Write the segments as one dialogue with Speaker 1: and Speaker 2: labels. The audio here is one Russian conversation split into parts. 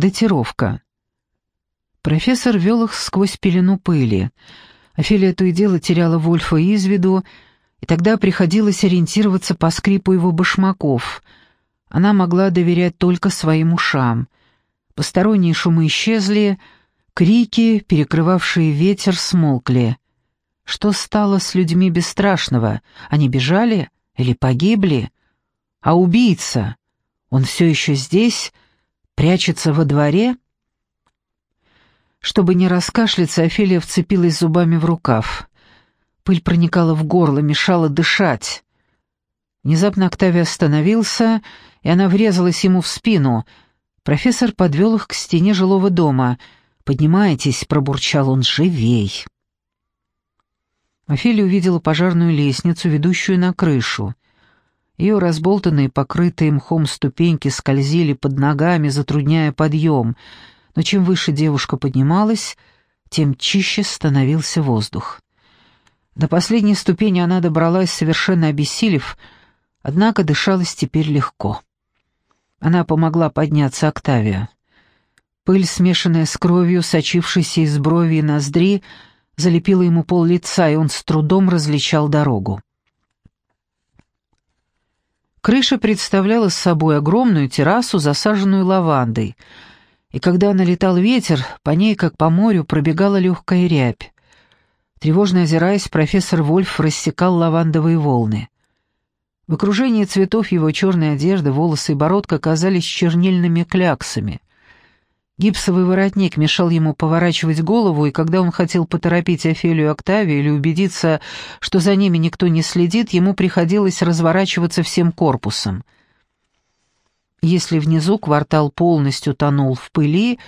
Speaker 1: Датировка. Профессор вел их сквозь пелену пыли. Офелия то и дело теряла Вольфа из виду, и тогда приходилось ориентироваться по скрипу его башмаков. Она могла доверять только своим ушам. Посторонние шумы исчезли, крики, перекрывавшие ветер, смолкли. Что стало с людьми бесстрашного? Они бежали или погибли? А убийца? Он все еще здесь? Прячется во дворе?» Чтобы не раскашляться, Офелия вцепилась зубами в рукав. Пыль проникала в горло, мешала дышать. Внезапно Октавия остановился, и она врезалась ему в спину. Профессор подвел их к стене жилого дома. «Поднимайтесь», — пробурчал он, — «живей». Офелия увидела пожарную лестницу, ведущую на крышу. Ее разболтанные, покрытые мхом ступеньки скользили под ногами, затрудняя подъем — но чем выше девушка поднималась, тем чище становился воздух. До последней ступени она добралась, совершенно обессилев, однако дышалась теперь легко. Она помогла подняться Октавия. Пыль, смешанная с кровью, сочившейся из брови и ноздри, залепила ему пол лица, и он с трудом различал дорогу. Крыша представляла собой огромную террасу, засаженную лавандой — и когда налетал ветер, по ней, как по морю, пробегала легкая рябь. Тревожно озираясь, профессор Вольф рассекал лавандовые волны. В окружении цветов его черной одежды, волосы и бородка казались чернильными кляксами. Гипсовый воротник мешал ему поворачивать голову, и когда он хотел поторопить Офелию Октавию или убедиться, что за ними никто не следит, ему приходилось разворачиваться всем корпусом — если внизу квартал полностью тонул в пыли,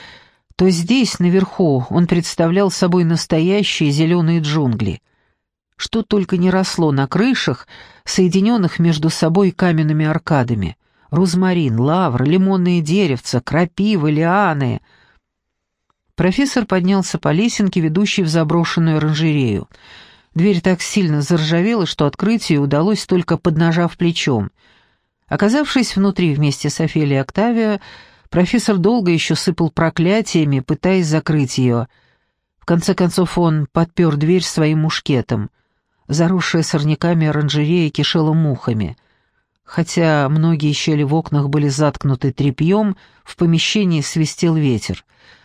Speaker 1: то здесь, наверху, он представлял собой настоящие зеленые джунгли. Что только не росло на крышах, соединенных между собой каменными аркадами. Розмарин, лавр, лимонные деревца, крапивы, лианы. Профессор поднялся по лесенке, ведущей в заброшенную оранжерею. Дверь так сильно заржавела, что открыть ее удалось только поднажав плечом — Оказавшись внутри вместе с Офелией Октавио, профессор долго еще сыпал проклятиями, пытаясь закрыть ее. В конце концов он подпер дверь своим мушкетом. Заросшая сорняками оранжерея кишела мухами. Хотя многие щели в окнах были заткнуты тряпьем, в помещении свистел ветер.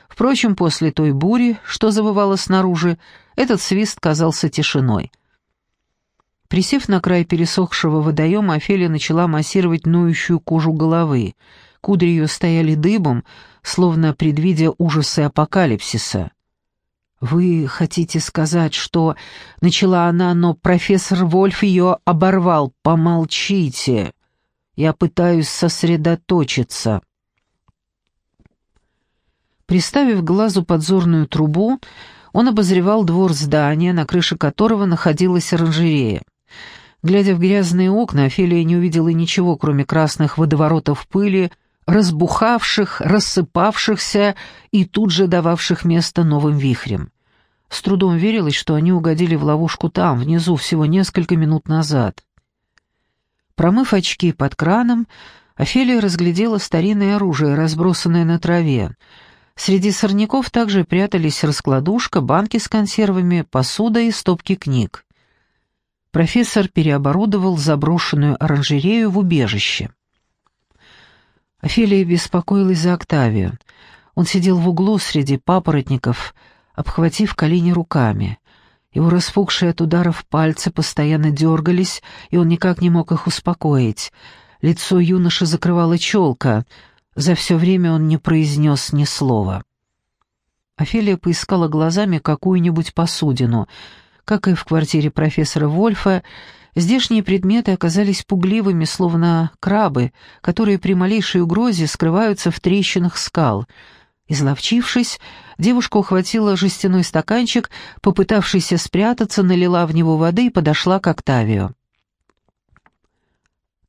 Speaker 1: Впрочем, после той бури, что завывало снаружи, этот свист казался тишиной — Присев на край пересохшего водоема, Офелия начала массировать ноющую кожу головы. Кудри ее стояли дыбом, словно предвидя ужасы апокалипсиса. «Вы хотите сказать, что...» — начала она, но профессор Вольф ее оборвал. «Помолчите. Я пытаюсь сосредоточиться». Приставив глазу подзорную трубу, он обозревал двор здания, на крыше которого находилась оранжерея. Глядя в грязные окна, Офелия не увидела ничего, кроме красных водоворотов пыли, разбухавших, рассыпавшихся и тут же дававших место новым вихрям. С трудом верилось, что они угодили в ловушку там, внизу, всего несколько минут назад. Промыв очки под краном, Офелия разглядела старинное оружие, разбросанное на траве. Среди сорняков также прятались раскладушка, банки с консервами, посуда и стопки книг профессор переоборудовал заброшенную оранжерею в убежище. Офелия беспокоилась за Октавию. Он сидел в углу среди папоротников, обхватив колени руками. Его распухшие от ударов пальцы постоянно дергались, и он никак не мог их успокоить. Лицо юноши закрывала челка. За все время он не произнес ни слова. Офелия поискала глазами какую-нибудь посудину — как и в квартире профессора Вольфа, здешние предметы оказались пугливыми, словно крабы, которые при малейшей угрозе скрываются в трещинах скал. Изловчившись, девушка ухватила жестяной стаканчик, попытавшийся спрятаться, налила в него воды и подошла к Октавию.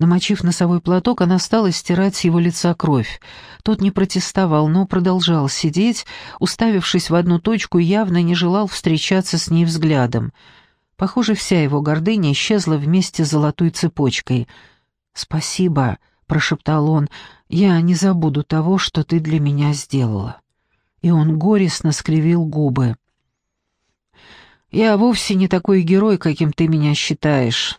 Speaker 1: Намочив носовой платок, она стала стирать с его лица кровь. Тот не протестовал, но продолжал сидеть, уставившись в одну точку явно не желал встречаться с ней взглядом. Похоже, вся его гордыня исчезла вместе с золотой цепочкой. «Спасибо», — прошептал он, — «я не забуду того, что ты для меня сделала». И он горестно скривил губы. «Я вовсе не такой герой, каким ты меня считаешь.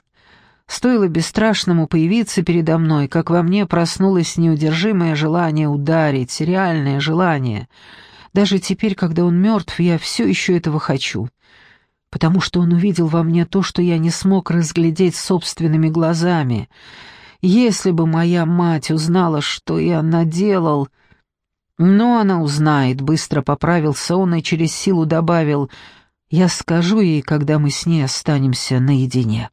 Speaker 1: Стоило бесстрашному появиться передо мной, как во мне проснулось неудержимое желание ударить, реальное желание. Даже теперь, когда он мертв, я все еще этого хочу. Потому что он увидел во мне то, что я не смог разглядеть собственными глазами. Если бы моя мать узнала, что я наделал... Но она узнает, быстро поправился он и через силу добавил, «Я скажу ей, когда мы с ней останемся наедине».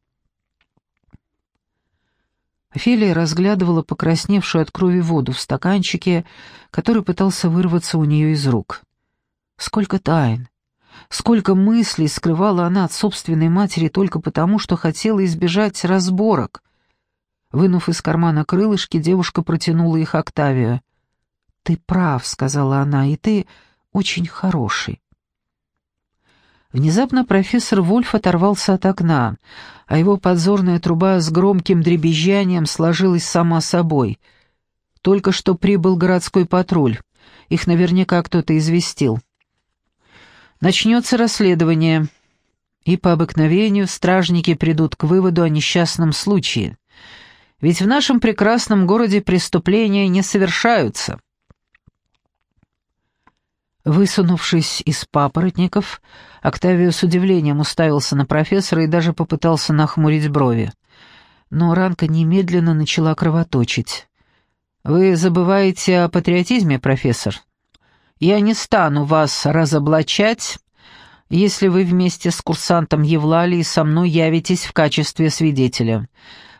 Speaker 1: Офелия разглядывала покрасневшую от крови воду в стаканчике, который пытался вырваться у нее из рук. Сколько тайн, сколько мыслей скрывала она от собственной матери только потому, что хотела избежать разборок. Вынув из кармана крылышки, девушка протянула их Октавию. «Ты прав», — сказала она, — «и ты очень хороший». Внезапно профессор Вольф оторвался от окна, а его подзорная труба с громким дребезжанием сложилась сама собой. Только что прибыл городской патруль. Их наверняка кто-то известил. Начнется расследование, и по обыкновению стражники придут к выводу о несчастном случае. Ведь в нашем прекрасном городе преступления не совершаются. Высунувшись из папоротников, Октавио с удивлением уставился на профессора и даже попытался нахмурить брови. Но ранка немедленно начала кровоточить. «Вы забываете о патриотизме, профессор? Я не стану вас разоблачать, если вы вместе с курсантом Евлалией со мной явитесь в качестве свидетеля.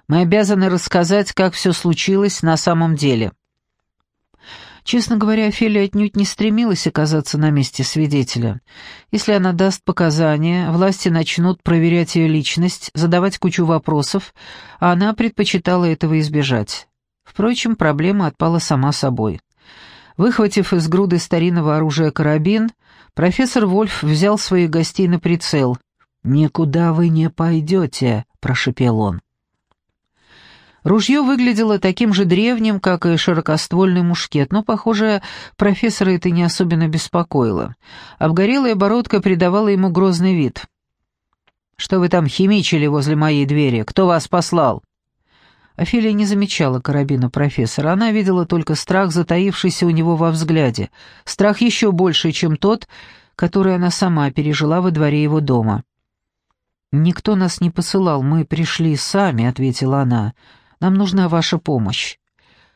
Speaker 1: Мы обязаны рассказать, как все случилось на самом деле». Честно говоря, Офелия отнюдь не стремилась оказаться на месте свидетеля. Если она даст показания, власти начнут проверять ее личность, задавать кучу вопросов, а она предпочитала этого избежать. Впрочем, проблема отпала сама собой. Выхватив из груды старинного оружия карабин, профессор Вольф взял своих гостей на прицел. «Никуда вы не пойдете», — прошепел он. Ружье выглядело таким же древним, как и широкоствольный мушкет, но, похоже, профессора это не особенно беспокоило. Обгорелая бородка придавала ему грозный вид. «Что вы там химичили возле моей двери? Кто вас послал?» Офелия не замечала карабина профессора, она видела только страх, затаившийся у него во взгляде, страх еще больше, чем тот, который она сама пережила во дворе его дома. «Никто нас не посылал, мы пришли сами», — ответила она. Нам нужна ваша помощь.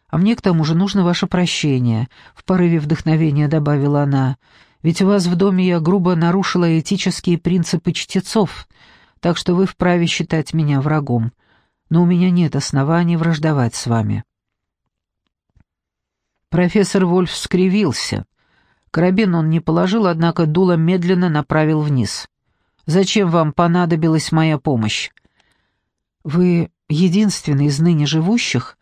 Speaker 1: А мне к тому же нужно ваше прощение», — в порыве вдохновения добавила она. «Ведь у вас в доме я грубо нарушила этические принципы чтецов, так что вы вправе считать меня врагом. Но у меня нет оснований враждовать с вами». Профессор Вольф скривился. Карабин он не положил, однако дуло медленно направил вниз. «Зачем вам понадобилась моя помощь?» «Вы единственный из ныне живущих,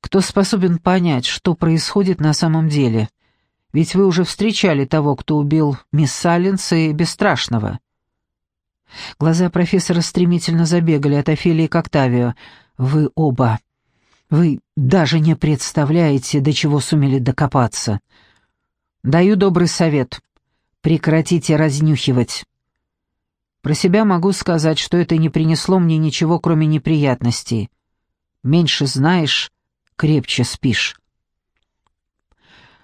Speaker 1: кто способен понять, что происходит на самом деле. Ведь вы уже встречали того, кто убил мисс Саллинс и Бесстрашного». Глаза профессора стремительно забегали от Офелии к Октавио. «Вы оба. Вы даже не представляете, до чего сумели докопаться. Даю добрый совет. Прекратите разнюхивать. Про себя могу сказать, что это не принесло мне ничего, кроме неприятностей. Меньше знаешь, крепче спишь.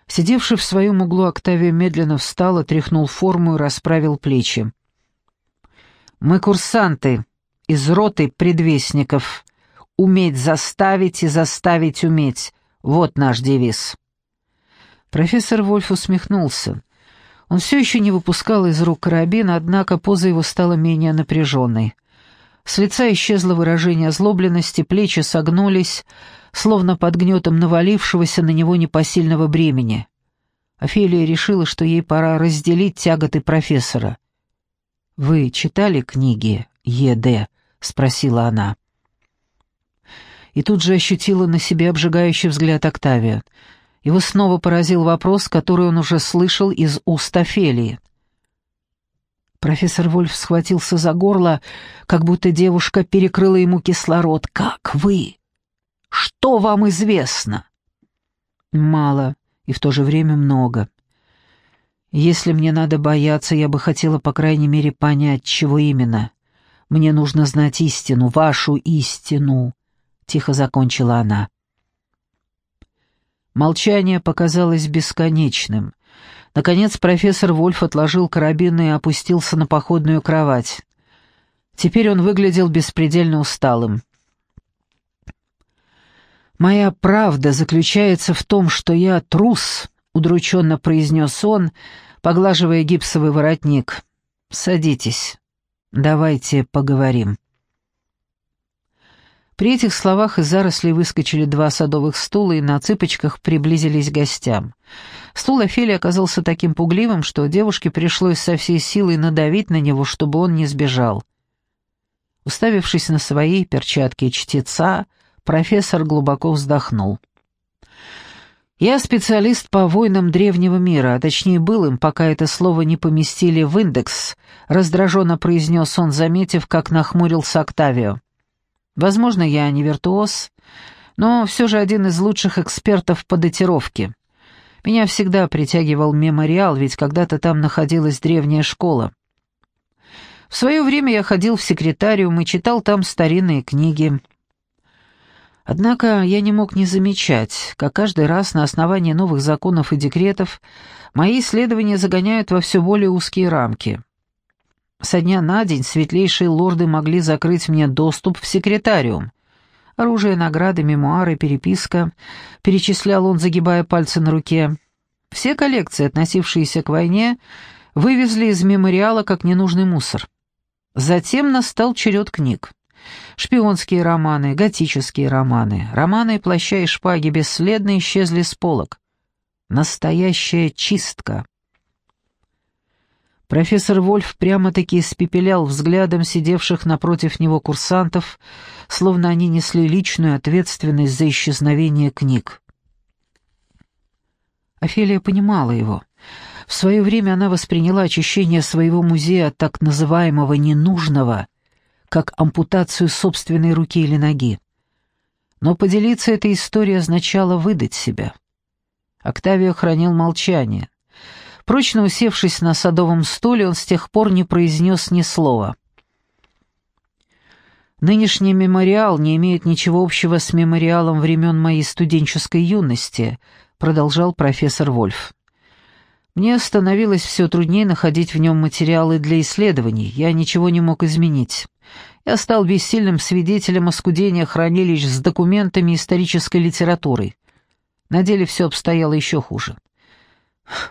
Speaker 1: Сидевший в своем углу Октавия медленно встал, отряхнул форму и расправил плечи. «Мы курсанты из роты предвестников. Уметь заставить и заставить уметь. Вот наш девиз». Профессор Вольф усмехнулся. Он все еще не выпускал из рук карабин, однако поза его стала менее напряженной. С лица исчезло выражение озлобленности, плечи согнулись, словно под гнетом навалившегося на него непосильного бремени. Офелия решила, что ей пора разделить тяготы профессора. «Вы читали книги Е.Д.?» — спросила она. И тут же ощутила на себе обжигающий взгляд Октавия — его снова поразил вопрос, который он уже слышал из уст Офелии. Профессор Вольф схватился за горло, как будто девушка перекрыла ему кислород. «Как вы? Что вам известно?» «Мало, и в то же время много. Если мне надо бояться, я бы хотела, по крайней мере, понять, чего именно. Мне нужно знать истину, вашу истину», — тихо закончила она. Молчание показалось бесконечным. Наконец профессор Вольф отложил карабин и опустился на походную кровать. Теперь он выглядел беспредельно усталым. «Моя правда заключается в том, что я трус», — удрученно произнес он, поглаживая гипсовый воротник. «Садитесь. Давайте поговорим». При этих словах из зарослей выскочили два садовых стула и на цыпочках приблизились к гостям. Стул Офелии оказался таким пугливым, что девушке пришлось со всей силой надавить на него, чтобы он не сбежал. Уставившись на свои перчатки чтеца, Профессор глубоко вздохнул. «Я специалист по войнам древнего мира, а точнее был им, пока это слово не поместили в индекс», раздраженно произнес он, заметив, как нахмурился Октавио. «Возможно, я не виртуоз, но все же один из лучших экспертов по датировке. Меня всегда притягивал мемориал, ведь когда-то там находилась древняя школа. В свое время я ходил в секретариум и читал там старинные книги». Однако я не мог не замечать, как каждый раз на основании новых законов и декретов мои исследования загоняют во все более узкие рамки. Со дня на день светлейшие лорды могли закрыть мне доступ в секретариум. Оружие, награды, мемуары, переписка. Перечислял он, загибая пальцы на руке. Все коллекции, относившиеся к войне, вывезли из мемориала как ненужный мусор. Затем настал черед книг. Шпионские романы, готические романы, романы плаща и шпаги бесследно исчезли с полок. Настоящая чистка. Профессор Вольф прямо-таки испепелял взглядом сидевших напротив него курсантов, словно они несли личную ответственность за исчезновение книг. Офелия понимала его. В свое время она восприняла очищение своего музея от так называемого «ненужного», как ампутацию собственной руки или ноги. Но поделиться этой историей означало выдать себя. Октавио хранил молчание. Прочно усевшись на садовом стуле, он с тех пор не произнес ни слова. «Нынешний мемориал не имеет ничего общего с мемориалом времен моей студенческой юности», продолжал профессор Вольф. «Мне становилось все труднее находить в нем материалы для исследований, я ничего не мог изменить я стал бессильным свидетелем оскудения хранилищ с документами исторической литературой. На деле все обстояло еще хуже.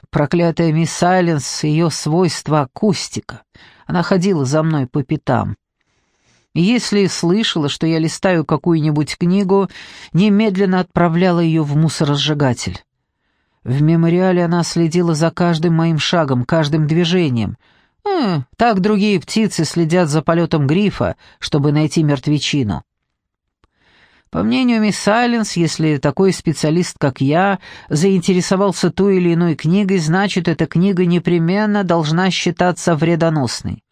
Speaker 1: Проклятая мисс Сайленс, ее свойства акустика. Она ходила за мной по пятам. И если слышала, что я листаю какую-нибудь книгу, немедленно отправляла ее в мусоросжигатель. В мемориале она следила за каждым моим шагом, каждым движением — Э, так другие птицы следят за полетом грифа, чтобы найти мертвечину. По мнению мисс Сайленс, если такой специалист, как я, заинтересовался той или иной книгой, значит, эта книга непременно должна считаться вредоносной.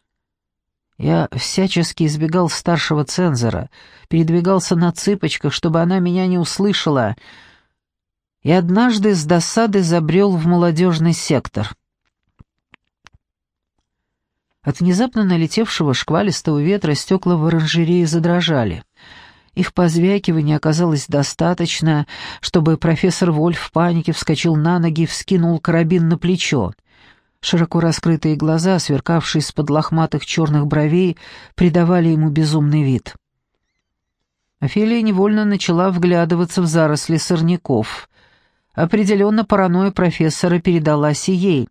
Speaker 1: Я всячески избегал старшего цензора, передвигался на цыпочках, чтобы она меня не услышала, и однажды с досады забрел в молодежный сектор — от внезапно налетевшего шквалистого ветра стекла в оранжерее задрожали. Их позвякивания оказалось достаточно, чтобы профессор Вольф в панике вскочил на ноги и вскинул карабин на плечо. Широко раскрытые глаза, сверкавшие из-под лохматых черных бровей, придавали ему безумный вид. Офелия невольно начала вглядываться в заросли сорняков. Определенно паранойя профессора передалась и ей.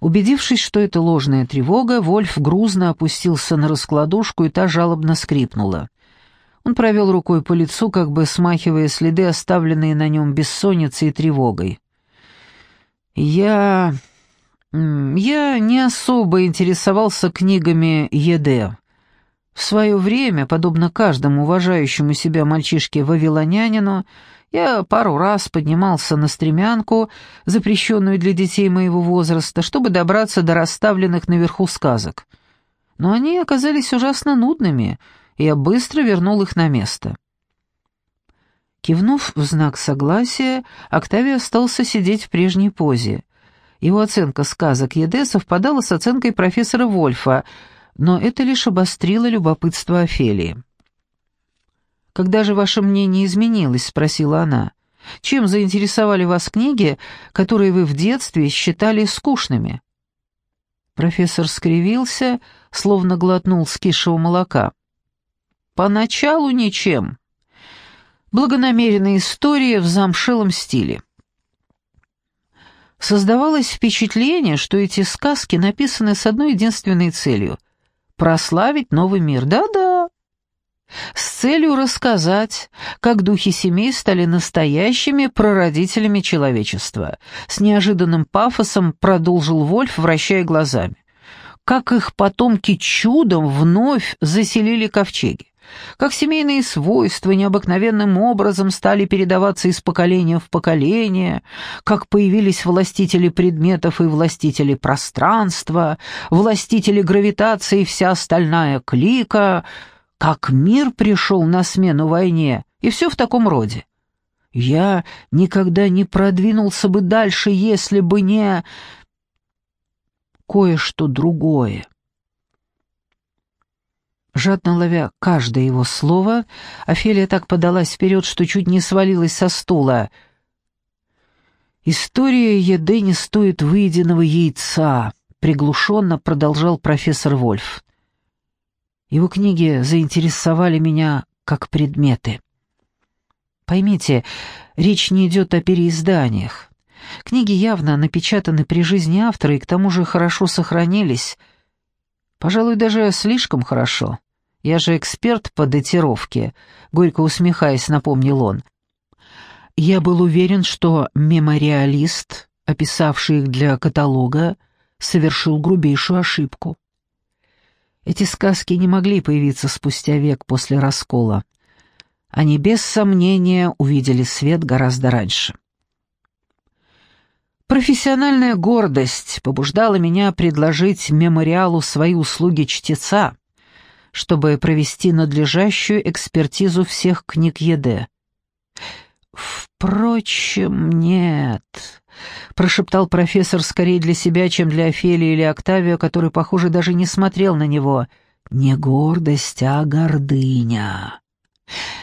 Speaker 1: Убедившись, что это ложная тревога, Вольф грузно опустился на раскладушку, и та жалобно скрипнула. Он провел рукой по лицу, как бы смахивая следы, оставленные на нем бессонницей и тревогой. «Я... я не особо интересовался книгами ЕД. В свое время, подобно каждому уважающему себя мальчишке-вавилонянину, я пару раз поднимался на стремянку, запрещенную для детей моего возраста, чтобы добраться до расставленных наверху сказок. Но они оказались ужасно нудными, и я быстро вернул их на место. Кивнув в знак согласия, Октавий остался сидеть в прежней позе. Его оценка сказок Еде совпадала с оценкой профессора Вольфа, но это лишь обострило любопытство Офелии. «Когда же ваше мнение изменилось?» — спросила она. «Чем заинтересовали вас книги, которые вы в детстве считали скучными?» Профессор скривился, словно глотнул скисшего молока. «Поначалу ничем. Благонамеренная история в замшелом стиле. Создавалось впечатление, что эти сказки написаны с одной единственной целью — прославить новый мир. Да-да. С целью рассказать, как духи семей стали настоящими прародителями человечества. С неожиданным пафосом продолжил Вольф, вращая глазами. Как их потомки чудом вновь заселили ковчеги как семейные свойства необыкновенным образом стали передаваться из поколения в поколение, как появились властители предметов и властители пространства, властители гравитации и вся остальная клика, как мир пришел на смену войне, и все в таком роде. Я никогда не продвинулся бы дальше, если бы не кое-что другое. Жадно ловя каждое его слово, Офелия так подалась вперед, что чуть не свалилась со стула. «История еды не стоит выеденного яйца», — приглушенно продолжал профессор Вольф. «Его книги заинтересовали меня как предметы. Поймите, речь не идет о переизданиях. Книги явно напечатаны при жизни автора и к тому же хорошо сохранились. Пожалуй, даже слишком хорошо. Я же эксперт по датировке», — горько усмехаясь, напомнил он. «Я был уверен, что мемориалист, описавший их для каталога, совершил грубейшую ошибку. Эти сказки не могли появиться спустя век после раскола. Они без сомнения увидели свет гораздо раньше. Профессиональная гордость побуждала меня предложить мемориалу свои услуги чтеца, чтобы провести надлежащую экспертизу всех книг ЕД. «Впрочем, нет», — прошептал профессор скорее для себя, чем для Офелии или Октавио, который, похоже, даже не смотрел на него. «Не гордость, а гордыня.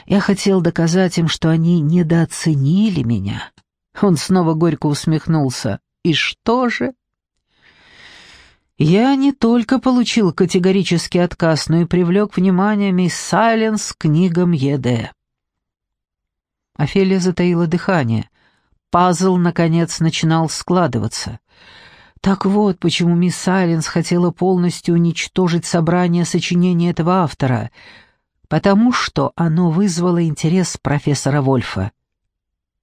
Speaker 1: Я хотел доказать им, что они недооценили меня». Он снова горько усмехнулся. «И что же?» Я не только получил категорический отказ, но и привлек внимание мисс Сайленс к книгам ЕД. Офелия затаила дыхание. Пазл, наконец, начинал складываться. Так вот, почему мисс Сайленс хотела полностью уничтожить собрание сочинений этого автора. Потому что оно вызвало интерес профессора Вольфа.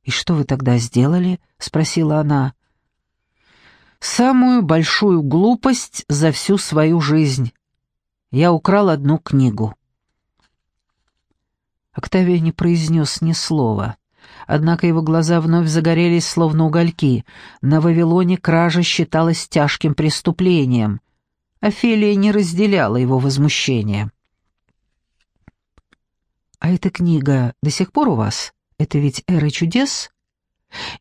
Speaker 1: «И что вы тогда сделали?» — спросила она самую большую глупость за всю свою жизнь. Я украл одну книгу. Октавия не произнес ни слова. Однако его глаза вновь загорелись, словно угольки. На Вавилоне кража считалась тяжким преступлением. Офелия не разделяла его возмущение. «А эта книга до сих пор у вас? Это ведь «Эра чудес»?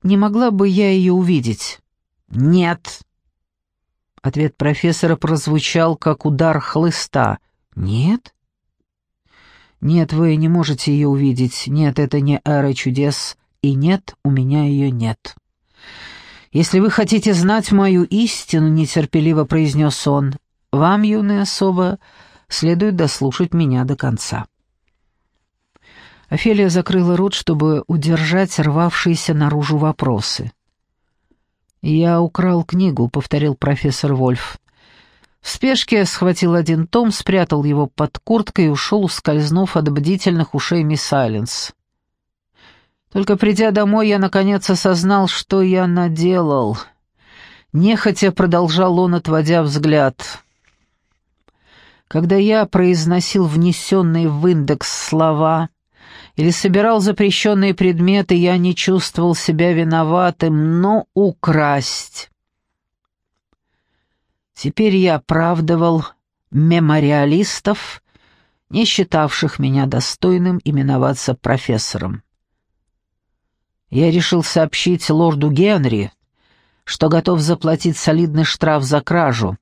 Speaker 1: Не могла бы я ее увидеть?» «Нет». Ответ профессора прозвучал, как удар хлыста. «Нет?» «Нет, вы не можете ее увидеть. Нет, это не эра чудес. И нет, у меня ее нет». «Если вы хотите знать мою истину», — нетерпеливо произнес он, — «вам, юная особа, следует дослушать меня до конца». Офелия закрыла рот, чтобы удержать рвавшиеся наружу вопросы. «Я украл книгу», — повторил профессор Вольф. В спешке схватил один том, спрятал его под курткой и ушел, ускользнув от бдительных ушей мисс Сайленс. Только придя домой, я наконец осознал, что я наделал. Нехотя продолжал он, отводя взгляд. Когда я произносил внесенные в индекс слова или собирал запрещенные предметы, я не чувствовал себя виноватым, но украсть. Теперь я оправдывал мемориалистов, не считавших меня достойным именоваться профессором. Я решил сообщить лорду Генри, что готов заплатить солидный штраф за кражу,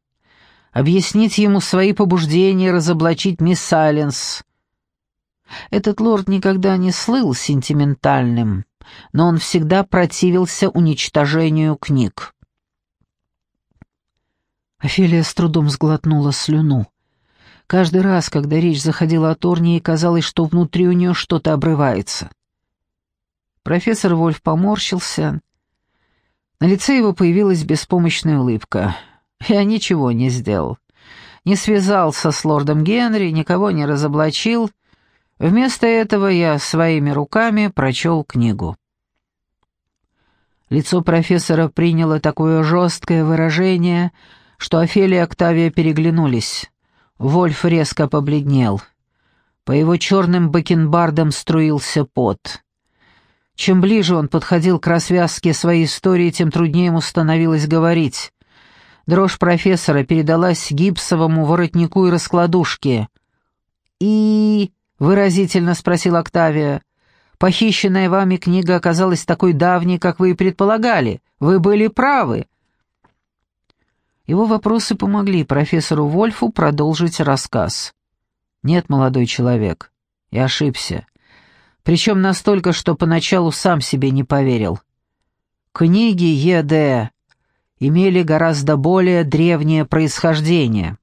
Speaker 1: объяснить ему свои побуждения разоблачить мисс Сайленс. Этот лорд никогда не слыл сентиментальным, но он всегда противился уничтожению книг. Офелия с трудом сглотнула слюну. Каждый раз, когда речь заходила о Торне, ей казалось, что внутри у нее что-то обрывается. Профессор Вольф поморщился. На лице его появилась беспомощная улыбка. «Я ничего не сделал. Не связался с лордом Генри, никого не разоблачил. Вместо этого я своими руками прочел книгу». Лицо профессора приняло такое жесткое выражение, что Офелия и Октавия переглянулись. Вольф резко побледнел. По его черным бакенбардам струился пот. Чем ближе он подходил к развязке своей истории, тем труднее ему становилось говорить. Дрожь профессора передалась гипсовому воротнику и раскладушке. «И...» — выразительно спросил Октавия. «Похищенная вами книга оказалась такой давней, как вы и предполагали. Вы были правы». Его вопросы помогли профессору Вольфу продолжить рассказ. «Нет, молодой человек, я ошибся. Причем настолько, что поначалу сам себе не поверил. Книги Е.Д. имели гораздо более древнее происхождение».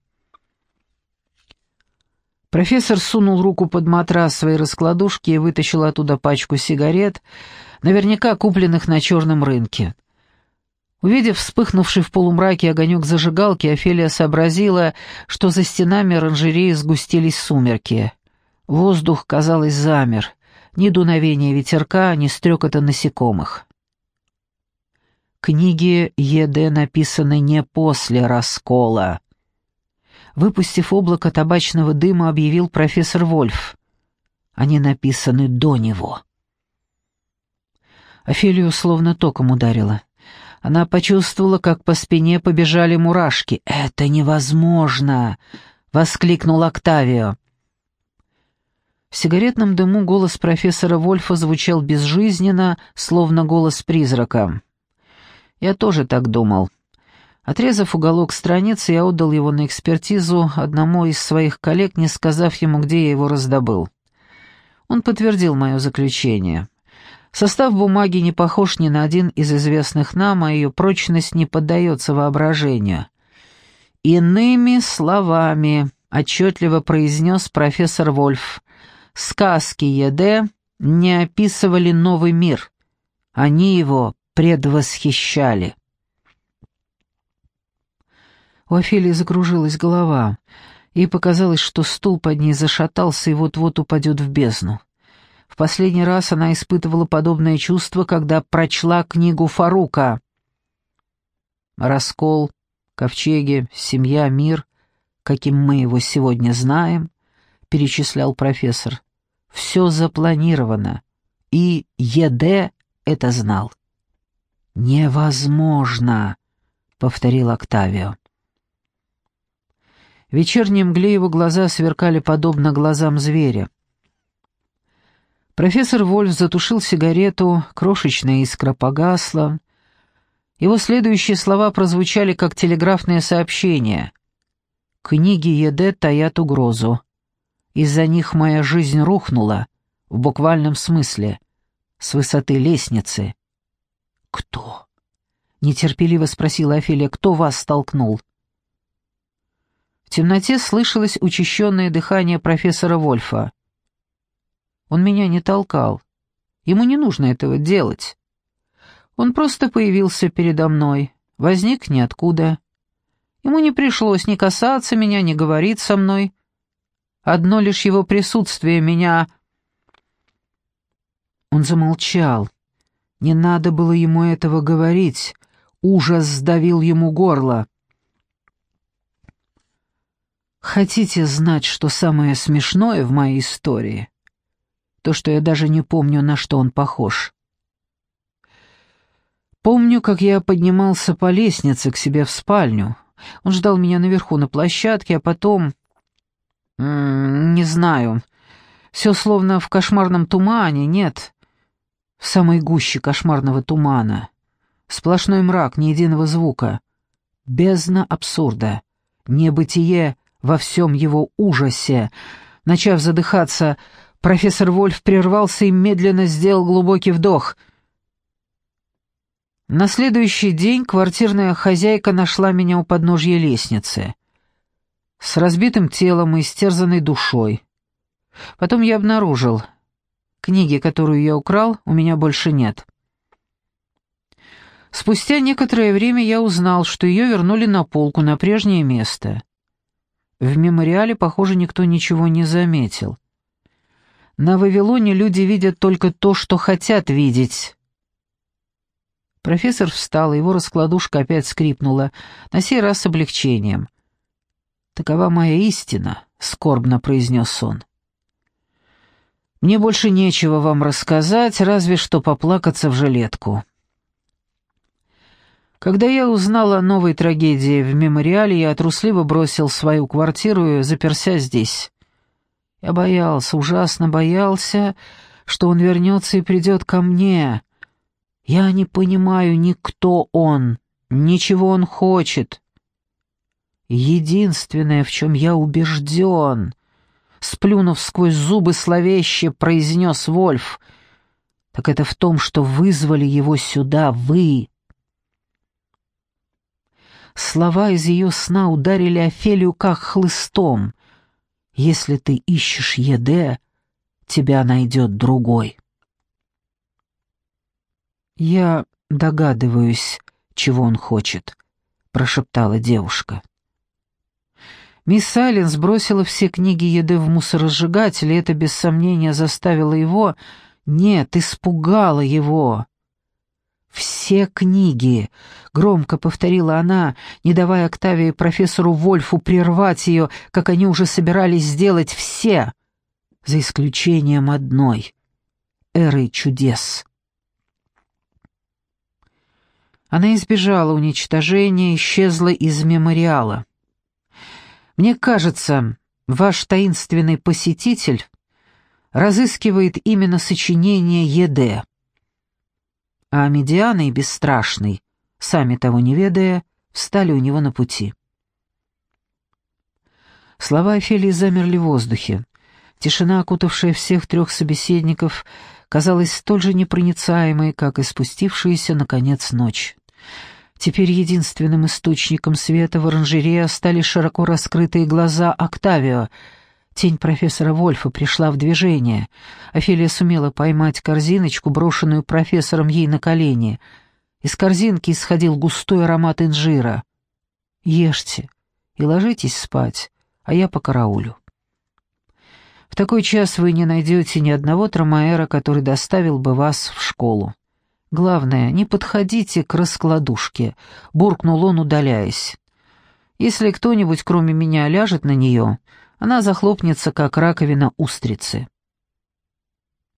Speaker 1: Профессор сунул руку под матрас своей раскладушки и вытащил оттуда пачку сигарет, наверняка купленных на черном рынке. Увидев вспыхнувший в полумраке огонек зажигалки, Офелия сообразила, что за стенами оранжереи сгустились сумерки. Воздух, казалось, замер. Ни дуновения ветерка, ни стрекота насекомых. Книги Е.Д. написаны не после раскола. Выпустив облако табачного дыма, объявил профессор Вольф. Они написаны до него. Офелию словно током ударило. Она почувствовала, как по спине побежали мурашки. «Это невозможно!» — воскликнул Октавио. В сигаретном дыму голос профессора Вольфа звучал безжизненно, словно голос призрака. «Я тоже так думал». Отрезав уголок страницы, я отдал его на экспертизу одному из своих коллег, не сказав ему, где я его раздобыл. Он подтвердил мое заключение. Состав бумаги не похож ни на один из известных нам, а ее прочность не поддается воображению. «Иными словами», — отчетливо произнес профессор Вольф, «сказки Е.Д. не описывали новый мир, они его предвосхищали». У Офелии закружилась голова, и показалось, что стул под ней зашатался и вот-вот упадет в бездну. В последний раз она испытывала подобное чувство, когда прочла книгу Фарука. «Раскол, ковчеги, семья, мир, каким мы его сегодня знаем», — перечислял профессор. «Все запланировано, и ЕД это знал». «Невозможно», — повторил Октавио. В вечерней мгле его глаза сверкали подобно глазам зверя. Профессор Вольф затушил сигарету, крошечная искра погасла. Его следующие слова прозвучали как телеграфное сообщение. «Книги ЕД таят угрозу. Из-за них моя жизнь рухнула, в буквальном смысле, с высоты лестницы». «Кто?» — нетерпеливо спросила Офелия. «Кто вас столкнул?» В темноте слышалось учащенное дыхание профессора Вольфа. Он меня не толкал. Ему не нужно этого делать. Он просто появился передо мной, возник ниоткуда. Ему не пришлось ни касаться меня, ни говорить со мной. Одно лишь его присутствие меня... Он замолчал. Не надо было ему этого говорить. Ужас сдавил ему горло. Хотите знать, что самое смешное в моей истории? то, что я даже не помню, на что он похож. Помню, как я поднимался по лестнице к себе в спальню. Он ждал меня наверху на площадке, а потом... «Не знаю. Все словно в кошмарном тумане, нет. В самой гуще кошмарного тумана. Сплошной мрак, ни единого звука. Бездна абсурда. Небытие во всем его ужасе. Начав задыхаться, профессор Вольф прервался и медленно сделал глубокий вдох. На следующий день квартирная хозяйка нашла меня у подножья лестницы. С разбитым телом и истерзанной душой. Потом я обнаружил. Книги, которую я украл, у меня больше нет. Спустя некоторое время я узнал, что ее вернули на полку, на прежнее место. В мемориале, похоже, никто ничего не заметил. На Вавилоне люди видят только то, что хотят видеть. Профессор встал, его раскладушка опять скрипнула, на сей раз с облегчением. «Такова моя истина», — скорбно произнес он. «Мне больше нечего вам рассказать, разве что поплакаться в жилетку». Когда я узнал о новой трагедии в мемориале, я трусливо бросил свою квартиру и заперся здесь. Я боялся, ужасно боялся, что он вернется и придет ко мне. Я не понимаю ни кто он, ничего он хочет. Единственное, в чем я убежден, сплюнув сквозь зубы словеще, произнес Вольф, так это в том, что вызвали его сюда вы. Слова из ее сна ударили Офелию как хлыстом. «Если ты ищешь Еде, тебя найдет другой». «Я догадываюсь, чего он хочет», — прошептала девушка. Мисс Сайленс бросила все книги еды в мусоросжигатель, и это без сомнения заставило его... Нет, испугало его. «Все книги!» — громко повторила она, не давая Октавии профессору Вольфу прервать ее, как они уже собирались сделать все, за исключением одной — «Эры чудес». Она избежала уничтожения, исчезла из мемориала. «Мне кажется, ваш таинственный посетитель разыскивает именно сочинение Еде» а Медиана и Бесстрашный, сами того не ведая, встали у него на пути. Слова Офелии замерли в воздухе. Тишина, окутавшая всех трех собеседников, казалась столь же непроницаемой, как и спустившаяся, наконец, ночь. Теперь единственным источником света в оранжерее стали широко раскрытые глаза Октавио — Тень профессора Вольфа пришла в движение. Офелия сумела поймать корзиночку, брошенную профессором ей на колени. Из корзинки исходил густой аромат инжира. «Ешьте и ложитесь спать, а я по караулю». В такой час вы не найдете ни одного трамаэра, который доставил бы вас в школу. Главное, не подходите к раскладушке», — буркнул он, удаляясь. «Если кто-нибудь, кроме меня, ляжет на нее, она захлопнется, как раковина устрицы.